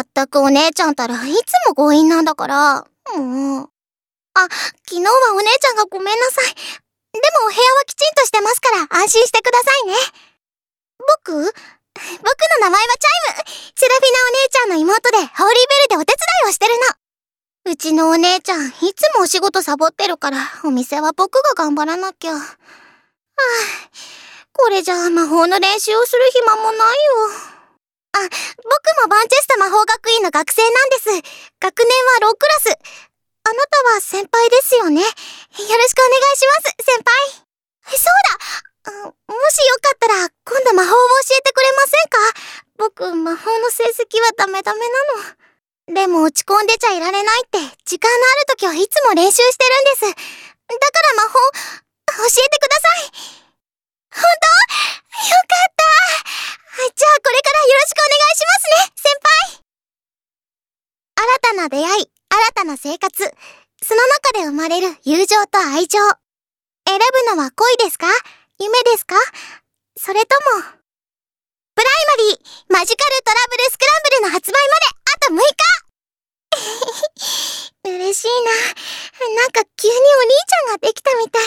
まったくお姉ちゃんたらいつも強引なんだから。もう。あ、昨日はお姉ちゃんがごめんなさい。でもお部屋はきちんとしてますから安心してくださいね。僕僕の名前はチャイムセラフィナお姉ちゃんの妹でホーリーベルでお手伝いをしてるの。うちのお姉ちゃん、いつもお仕事サボってるから、お店は僕が頑張らなきゃ。はぁ、これじゃ魔法の練習をする暇もないよ。もバンチェスタ魔法学院の学生なんです。学年はロークラス。あなたは先輩ですよね。よろしくお願いします、先輩。そうだもしよかったら、今度魔法を教えてくれませんか？僕、魔法の成績はダメダメなの。でも落ち込んでちゃいられないって、時間のある時はいつも練習してるんです。先輩新たな出会い、新たな生活、その中で生まれる友情と愛情。選ぶのは恋ですか？夢ですか？それとも、プライマリー、マジカルトラブルスクランブルの発売まであと6日 嬉しいな。なんか急にお兄ちゃんができたみたい。